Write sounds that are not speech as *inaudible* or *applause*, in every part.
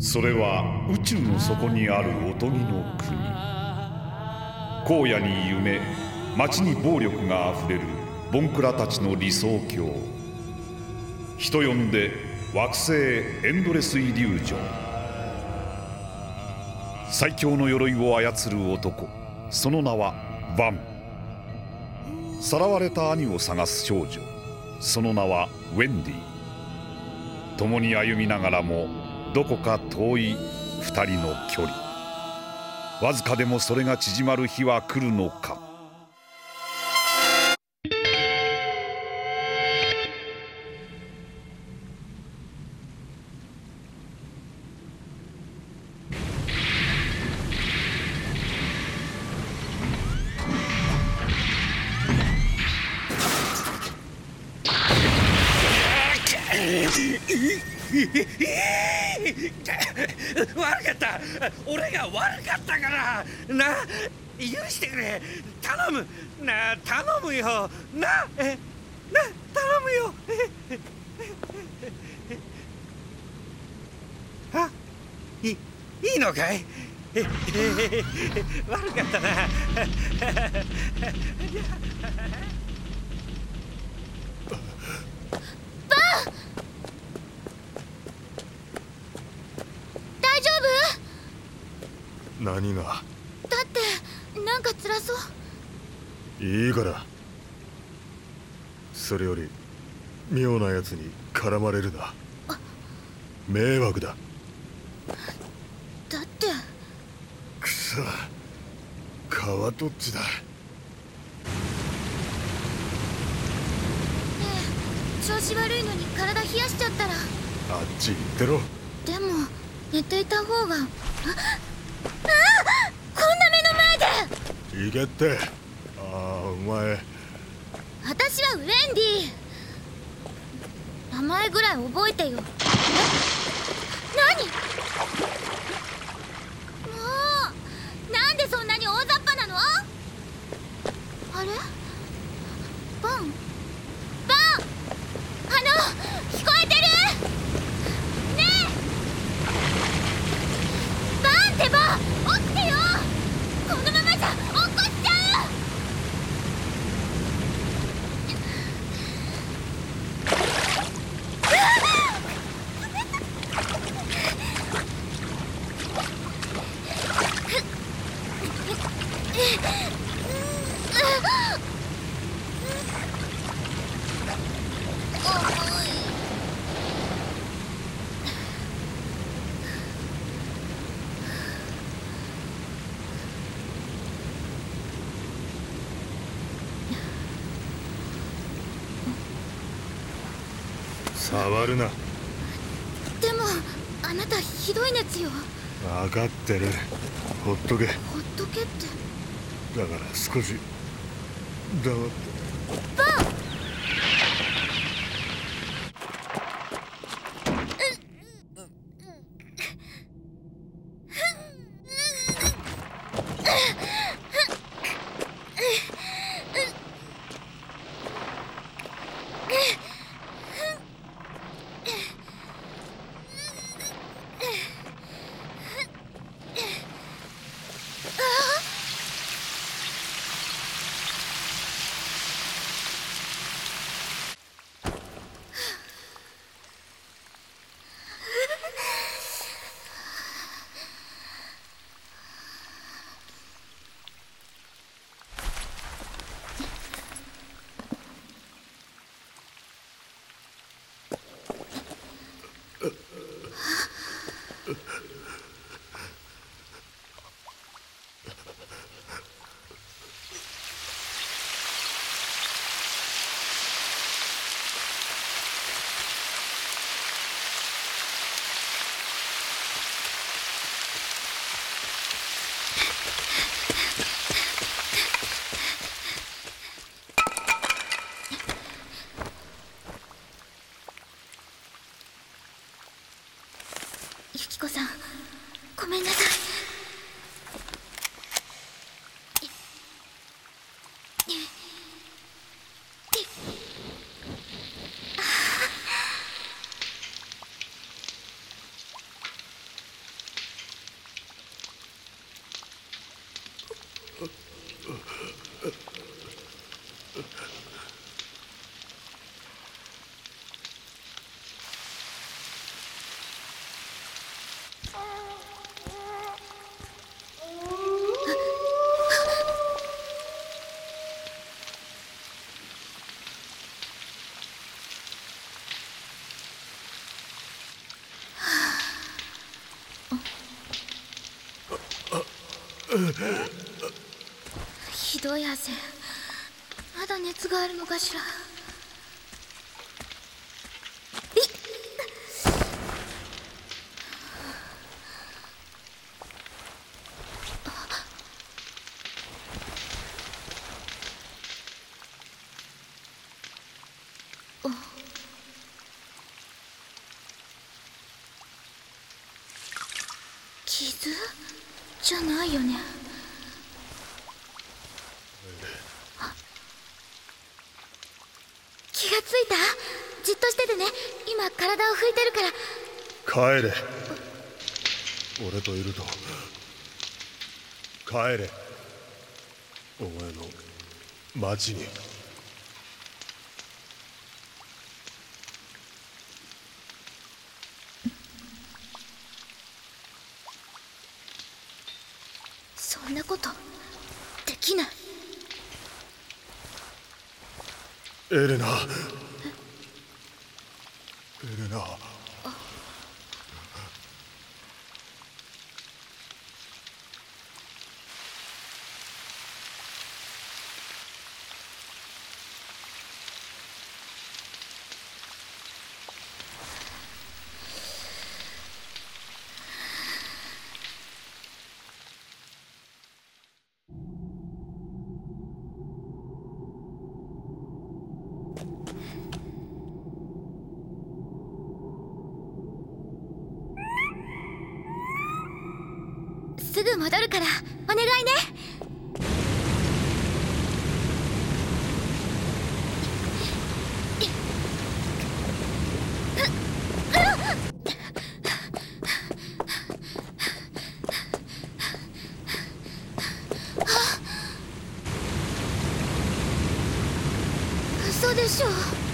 それは宇宙の底にあるおとぎの国。荒野に夢街に暴力があふれるボンクラたちの理想郷。人呼んで惑星エンドレスイリュージョン。最強の鎧を操る男。その名はバン。さらわれた兄を探す少女。その名はウェンディ。共に歩みながらもどこか遠い二人の距離。わずかでもそれが縮まる日は来るのか。悪かっ *laughs* 俺が悪かったからな許してくれ。頼む。な頼むよ。なえな頼むよ。*laughs* あいいいのかい？*laughs* 悪かったな。何が？夫だってなんか辛そう。いいから。それより妙なやつに絡まれるな。迷惑だ。だって。ねくそ。川どっちだ。え調子悪いのに体冷やしちゃったら。あっち行ってろ。でも寝ていた方が。ああこんな目の前で行けって。ああお前。私はウェンディ。名前ぐらい覚えてよ。え？何もうなんでそんなに大雑把なのあれバンバンあの聞こえてるねえバンってば起きてよこのままじゃ落っこちちゃう触るな。でもあなたひどい熱よ。分かってる。ほっとけ。だかほっとけって。ら少し黙って。バンひどい汗。まだ熱があるのかしらい傷じゃないよね気がついたじっとしててね。今体を拭いてるから。帰れ。俺といると。帰れ。お前の町に。そんなことできない。エレナエレナすぐ戻るからお願いね。嘘でしょ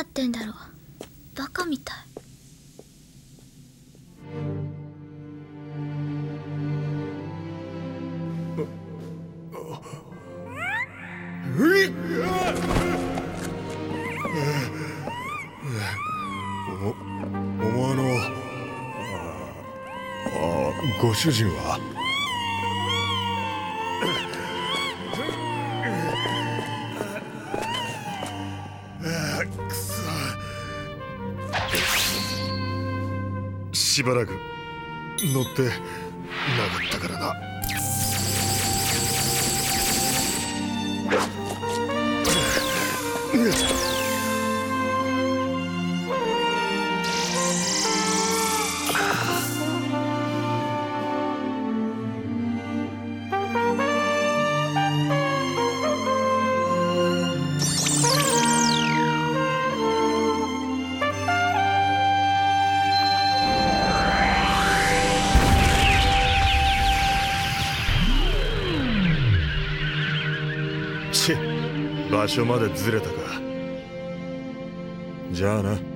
やってんだろ。うバカみたい。ういっおお前のああご主人はしばらく乗ってなかったからな。場所までずれたか。じゃあな。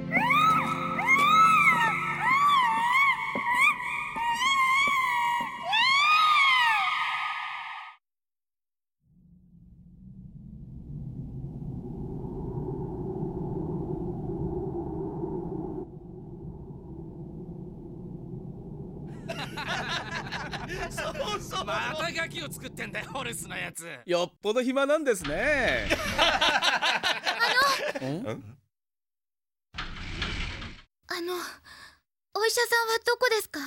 ぽど暇なんですね。あのお医者さんはどこですか？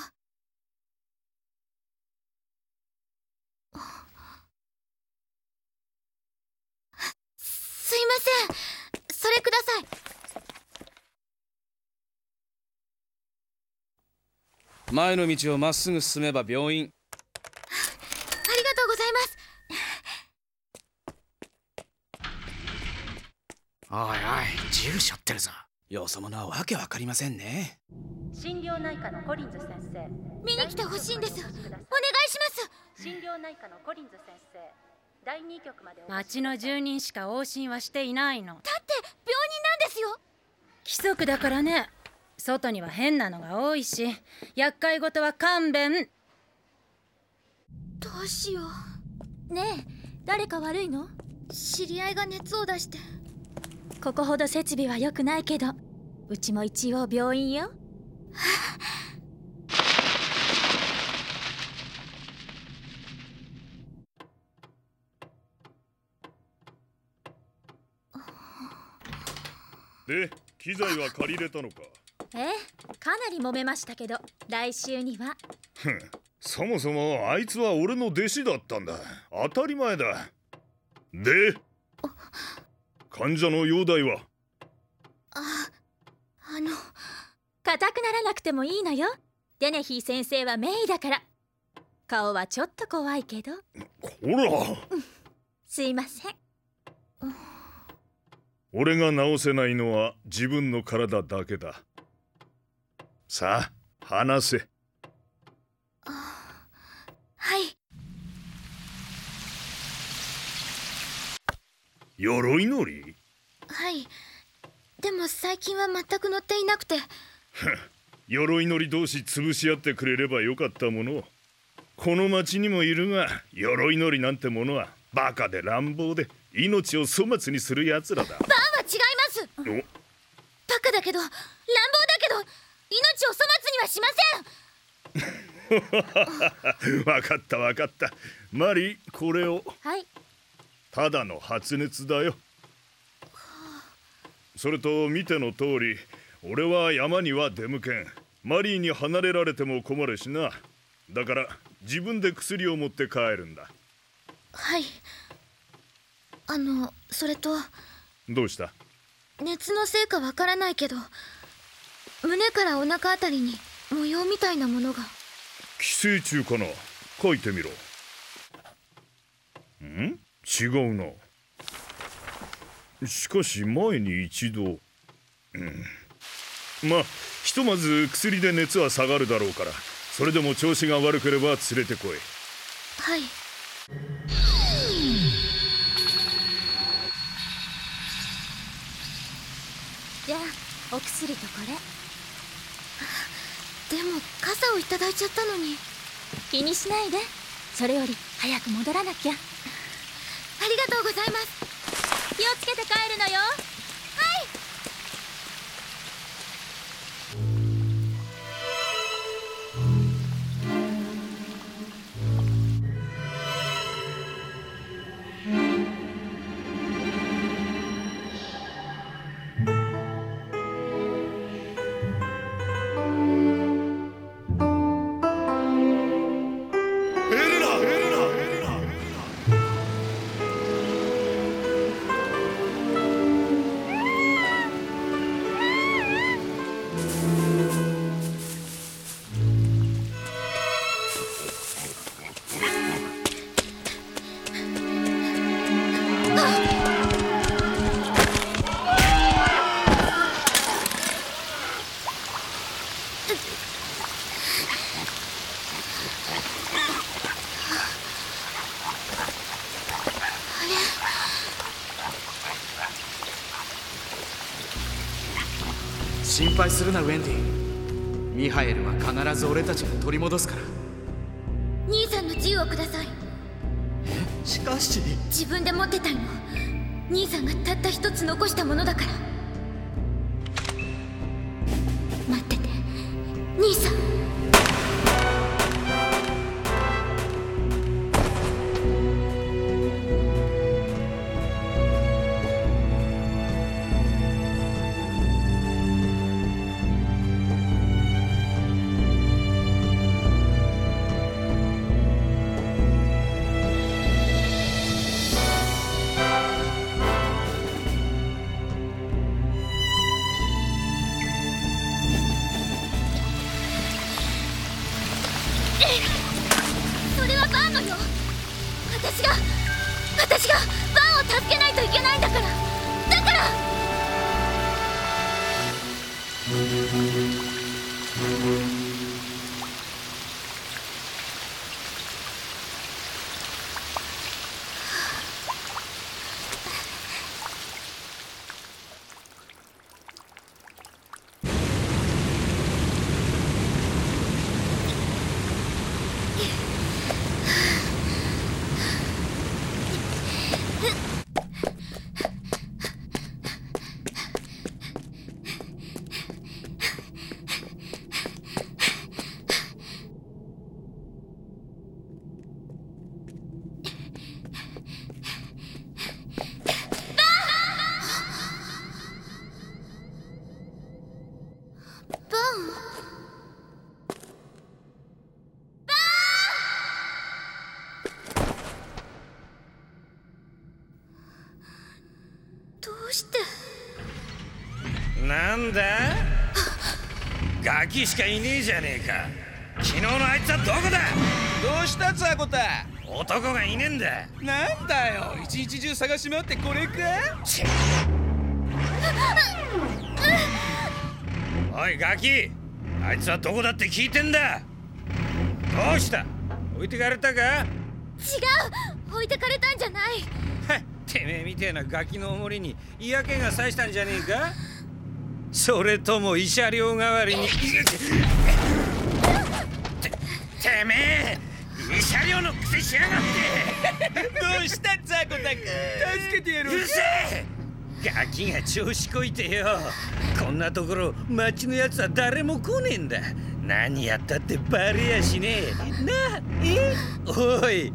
すいません。それください。前の道をまっすぐ進めば病院ありがとうございますおいおい銃しょってるぞよそ者はわけわかりませんね。心療内科のコリンズ先生。見に来てほしいんです。お願いします。心療内科のコリンズ先生。第2局までお町の住人しか往診はしていないの。だって病人なんですよ。規則だからね。外には変なのが多いし厄介事は勘弁。どうしよう。ねえ誰か悪いの？知り合いが熱を出してここほど設備は良くないけどうちも一応病院よ。で機材は借りれたのか？ええかなり揉めましたけど来週には。そもそもあいつは俺の弟子だったんだ。当たり前だ。で患者の容体は？ああの硬くならなくてもいいのよ。デネヒー先生は名医だから。顔はちょっと怖いけど。ほらすいません。俺が治せないのは自分の体だけだ。さあ話せ。はい鎧乗り？はい。でも最近は全く乗っていなくて。*laughs* 鎧乗り同士潰し合ってくれればよかったもの。をこの町にもいるが鎧乗りなんてものはバカで乱暴で命を粗末にする奴らだ。バンは違います。お？バカだけど乱暴だけど命を粗末にはしません。*laughs* わかったわかった。マリーこれを。はいただの発熱だよ。それと見ての通り俺は山には出向けん。マリーに離れられても困るしな。だから自分で薬を持って帰るんだ。はい。あのそれと。どうした？熱のせいかわからないけど胸からお腹あたりに模様みたいなものが。寄生虫かな？書いてみろ。ん？違うな。しかし前に一度。うん。まあひとまず薬で熱は下がるだろうから。それでも調子が悪ければ連れてこい。はい。じゃあお薬とこれ。でも傘をいただいちゃったのに。気にしないで。それより早く戻らなきゃ。りがとうございます。気をつけて帰るのよ。配するなウェンディミハエルは必ず俺たちが取り戻すから。兄さんの銃をください。しかし。自分で持ってたの。兄さんがたった一つ残したものだから。待ってて。兄さんそれはバーマのよ。私が私がバーンを助けないといけないんだから。だから。ガキしかいねえじゃねえか。昨日のあいつはどこだ？どうしたザコタ男がいねえんだ。なんだよ？一日中探し回ってこれか？おいガキ。あいつはどこだって聞いてんだ。どうした？置いてかれたか？違う。置いてかれたんじゃない。はてめえみてえなガキのおもりに嫌気がさしたんじゃねえか？それとも慰謝料代わりに。ててめえ慰謝料のくせしやがって。どうしたザコタ君助けてやうろるせえ。ガキが調子こいてよ。こんなところ町のやつは誰も来ねえんだ。何やったってバレやしねえ。なえ？おい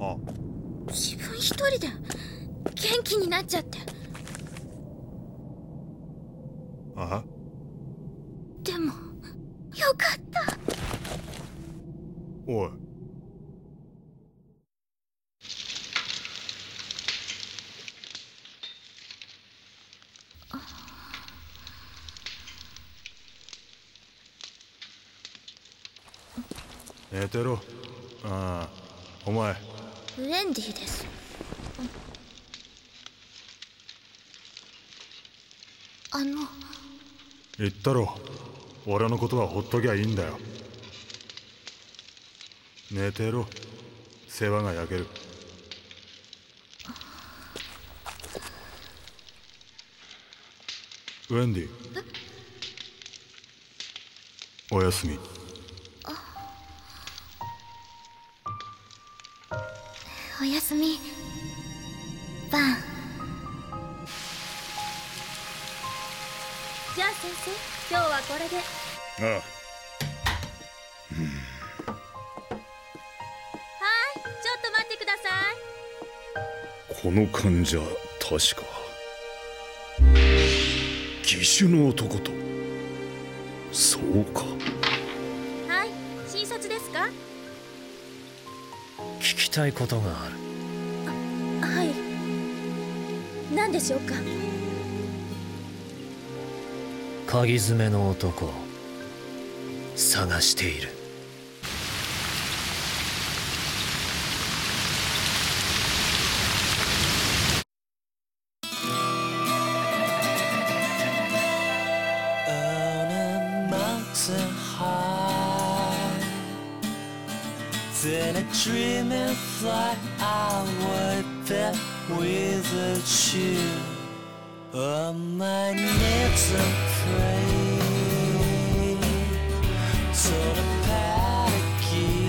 あ。自分一人で元気になっちゃって。あ。でもよかった。おい。寝てろ。ああ。お前ウェンディです。あの。言ったろ。俺のことはほっときゃいいんだよ。寝てろ。世話が焼ける。ウェンディ。おやすみおやすみ。バン。じゃあ先生今日はこれで。ああ。はい。ちょっと待ってください。この患者確か。義手の男と。そうかきたいことがある。はい。何でしょうか？鍵爪の男探している Then a I would fly there with a chill on my knees and pray to the again.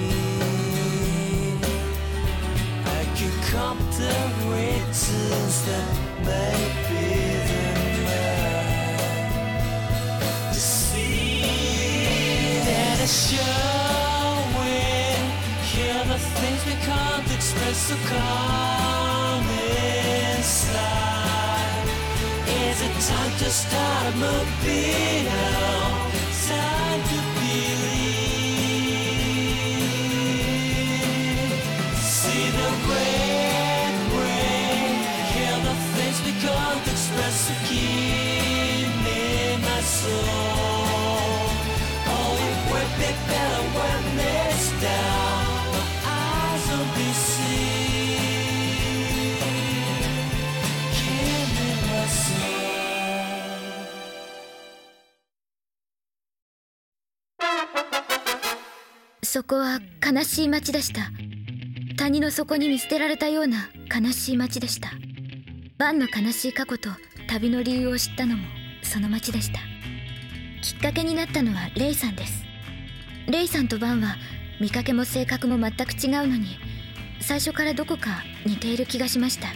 I could come the reasons that may be the man to see that a showing time to start a movie now? Time to believe そこは悲しい町でした。谷の底に見捨てられたような悲しい町でした。バンの悲しい過去と旅の理由を知ったのもその町でした。きっかけになったのはレイさんです。レイさんとバンは見かけも性格も全く違うのに最初からどこか似ている気がしました。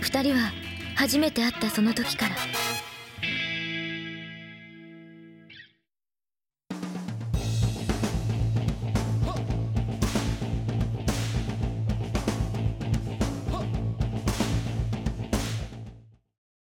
二人は初めて会ったその時から